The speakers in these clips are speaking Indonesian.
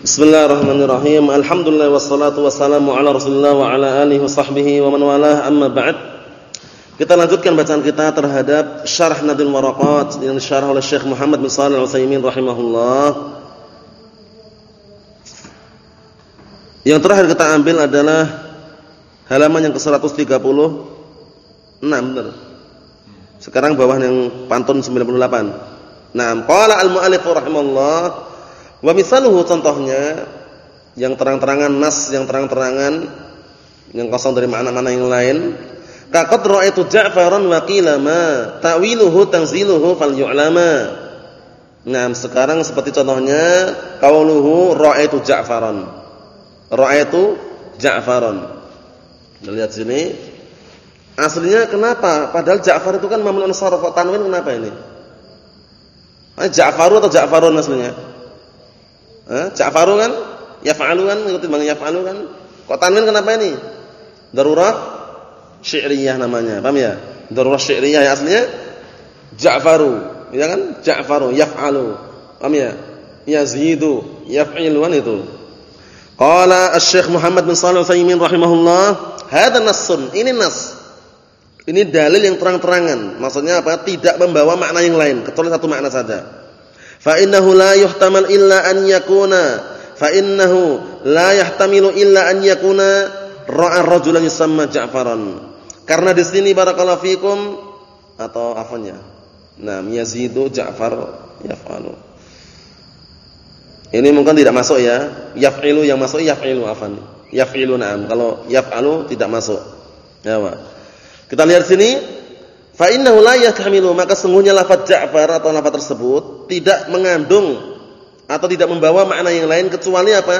Bismillahirrahmanirrahim. Alhamdulillah wassalatu wassalamu ala Rasulillah wa ala alihi wa sahbihi wa man walah amma ba'd. Kita lanjutkan bacaan kita terhadap Syarah Nadil Waraqat yang disyarah oleh Syekh Muhammad bin Shalih Al-Utsaimin rahimahullah. Yang terakhir kita ambil adalah halaman yang ke-136. Benar. Sekarang bawah yang pantun 98. Nah, qala al-mu'allif rahimahullah Wa misaluhu contohnya yang terang-terangan nas yang terang-terangan yang kosong dari makna-makna yang lain. Kaqad ra'aitu Ja'faran wa qila ma ta'wiluhu tanziluhu fal yu'lama. Nah, sekarang seperti contohnya qauluhu ra'aitu Ja'faran. Ra'aitu Ja'faran. Lihat sini. Aslinya kenapa? Padahal Ja'far itu kan mamnun sarf tanwin kenapa ini? Ja'faru atau Ja'farun aslinya? Eh, Ja'faru kan? Yaf'alu kan? Ngikutin bang yaf'alu kan? Kok tanwin kenapa ini? Darurat syi'riyah namanya. Paham ya? Darurat syi'riyah ya aslinya Ja'faru. Ya kan? Ja'faru yaf'alu. Paham ya? Yazidu, yaf'ilu kan itu. Qala Asy-Syaikh Muhammad bin Shalih Al-Utsaimin rahimahullah, "Hadza nassun." Ini nas. Ini dalil yang terang-terangan. Maksudnya apa? Tidak membawa makna yang lain kecuali satu makna saja. Fa innahu la yuhtamal illa an yakuna fa innahu la yahtamilu illa an yakuna ra'a rajulan yusamma Ja'faran. Karena di sini barakallahu fikum atau afanya. Nah, yazidu Ja'far yaf'alu. Ini mungkin tidak masuk ya. Yaf'ilu yang masuk yaf'ilu afan. Yaf'ilu na'am. Kalau yaf'alu tidak masuk. Ya, Pak. Kita lihat sini Fa innahu la yahmilu maka sungguhnya lafaz Ja'far atau lafaz tersebut tidak mengandung atau tidak membawa makna yang lain kecuali apa?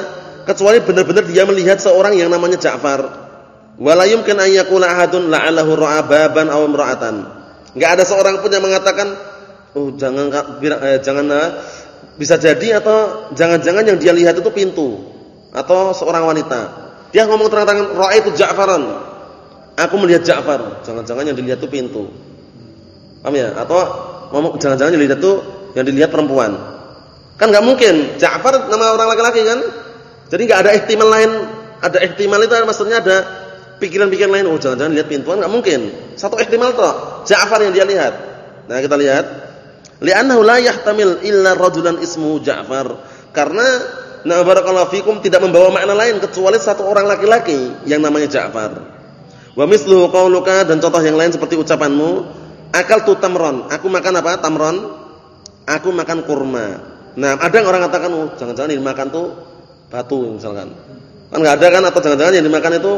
Kecuali benar-benar dia melihat seorang yang namanya Ja'far. Wala yumkin an yakuna ahadun la'allahu ra'a baban aw imra'atan. Enggak ada seorang pun yang mengatakan, "Oh, jangan eh, jangan eh, bisa jadi atau jangan-jangan yang dia lihat itu pintu atau seorang wanita." Dia ngomong terang-terangan, "Ra'aitu Ja'faran." Aku melihat Ja'far. Jangan-jangan yang dilihat itu pintu. Paham ya? Atau jangan-jangan yang dilihat itu yang dilihat perempuan. Kan enggak mungkin. Ja'far nama orang laki-laki kan? Jadi enggak ada ihtimal lain. Ada ihtimal itu maksudnya ada pikiran-pikiran lain. Oh, jangan-jangan lihat pintuan enggak mungkin. Satu ihtimal toh. Ja'far yang dia lihat. Nah, kita lihat. Li'annahu la yahtamil illa rajulan ismuhu Ja'far. Karena na barakallahu fikum tidak membawa makna lain kecuali satu orang laki-laki yang namanya Ja'far. Wa misluhu qauluka dan contoh yang lain seperti ucapanmu Akal tu tamron. Aku makan apa? Tamron. Aku makan kurma. Nah, ada yang orang katakan, oh, jangan-jangan yang dimakan tuh batu misalkan. Kan enggak ada kan atau jangan-jangan yang dimakan itu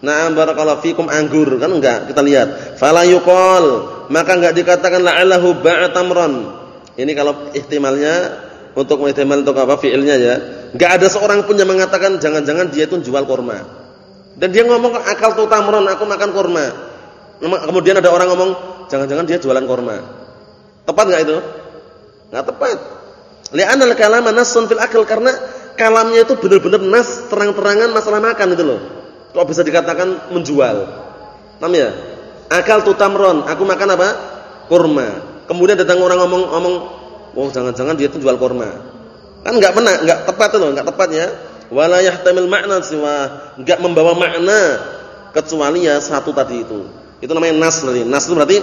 Na'am barakallahu fikum anggur kan enggak kita lihat. Fala yuqal, maka enggak dikatakan la'allahu ba'tamron. Ini kalau ihtimalnya untuk ihtimal untuk apa fiilnya ya. Enggak ada seorang pun yang mengatakan jangan-jangan dia itu jual kurma. Dan dia ngomong akal tu tamron, aku makan kurma. Kemudian ada orang ngomong Jangan-jangan dia jualan korma. Tepat enggak itu? Enggak tepat. Li'anna al-kalama nassun fil akal karena kalamnya itu benar-benar nas terang-terangan masalah makan itu loh. Kok bisa dikatakan menjual? Paham ya? Akal tu tamron, aku makan apa? Kurma. Kemudian datang orang ngomong-ngomong, "Oh, jangan-jangan dia itu jual kurma." Kan enggak benar, enggak tepat itu loh, enggak tepat ya. Wala yahtamil makna siwa, enggak membawa makna kecuali ya satu tadi itu. Itu namanya nas berarti. Nas itu berarti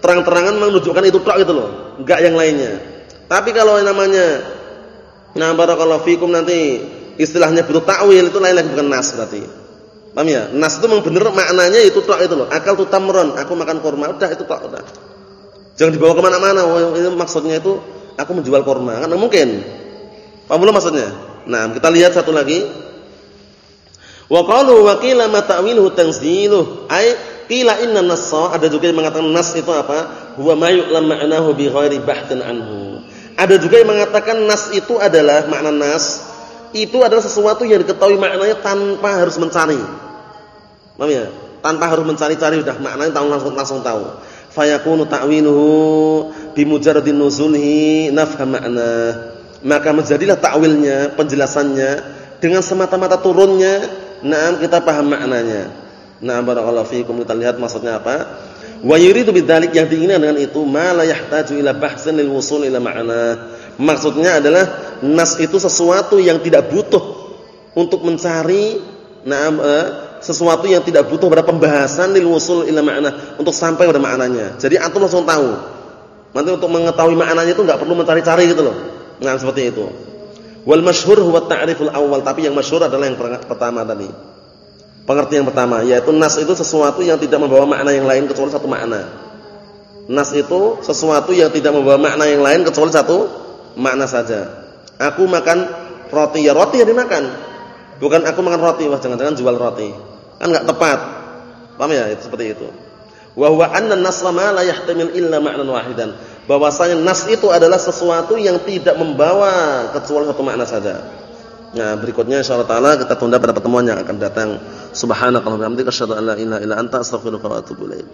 terang-terangan menunjukkan itu tok gitu loh, enggak yang lainnya. Tapi kalau yang namanya nah barakallahu fikum nanti istilahnya butuh takwil itu lain lagi bukan nas berarti. Paham ya? Nas itu memang benar maknanya itu tok itu loh. Akal tu tamron, aku makan kurma, udah itu tok udah. Jangan dibawa ke mana mana Oh, maksudnya itu aku menjual kurma, kan mungkin. Paham belum maksudnya? Nah, kita lihat satu lagi. Wa qalu wa qila ma ta'wiluhu tanziluh ay Qila inna nassa ada juga yang mengatakan nas itu apa? Huwa ma yu'lam ma'nahu bi ghairi bahtin anhu. Ada juga yang mengatakan nas itu adalah makna nas itu adalah sesuatu yang diketahui maknanya tanpa harus mencari. Paham ya? Tanpa harus mencari-cari sudah maknanya tahu langsung langsung tahu. Fayakunu ta'wiluhu bi mujarradin nuzulhi nafham ma'na. Maka menjadilah ta'wilnya, penjelasannya dengan semata-mata turunnya, nah kita paham maknanya. Nah, barakallahu fiikum kita lihat maksudnya apa? Wa yuridu bidzalik yang diinginkan dengan itu ma la yahtaju ila bahsin lil wusul ila ma'na. Maksudnya adalah nas itu sesuatu yang tidak butuh untuk mencari na'am eh, sesuatu yang tidak butuh pada pembahasan lil wusul ila makna untuk sampai pada maknanya. Jadi antum langsung tahu. Nanti untuk mengetahui maknanya itu enggak perlu mencari-cari gitu loh. Nah, seperti itu. Wal masyhur huwa ta'riful awal, tapi yang masyhur adalah yang pertama tadi. Pengertian pertama yaitu nas itu sesuatu yang tidak membawa makna yang lain kecuali satu makna. Nas itu sesuatu yang tidak membawa makna yang lain kecuali satu makna saja. Aku makan roti ya roti yang dimakan. Bukan aku makan roti, wah jangan-jangan jual roti. Kan enggak tepat. Paham ya? Itu seperti itu. Wa huwa anna an-nasra ma la yahtamil illa ma'nan wahidan. Bahwasanya nas itu adalah sesuatu yang tidak membawa kecuali satu makna saja. Nah, berikutnya insyaallah taala kita tunda pada pertemuan yang akan datang. Subhanakallahumma wa bihamdika asyhadu an la ilaha illa anta astaghfiruka wa atubu ilaik.